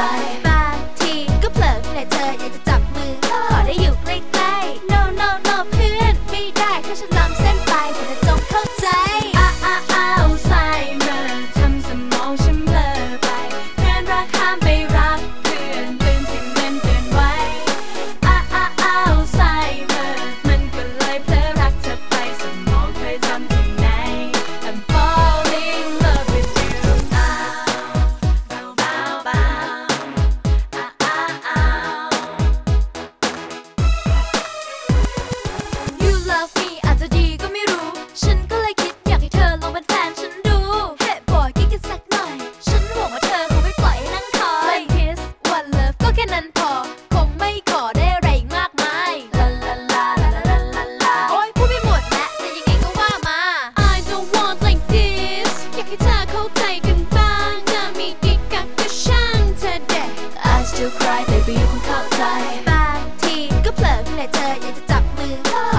side with love.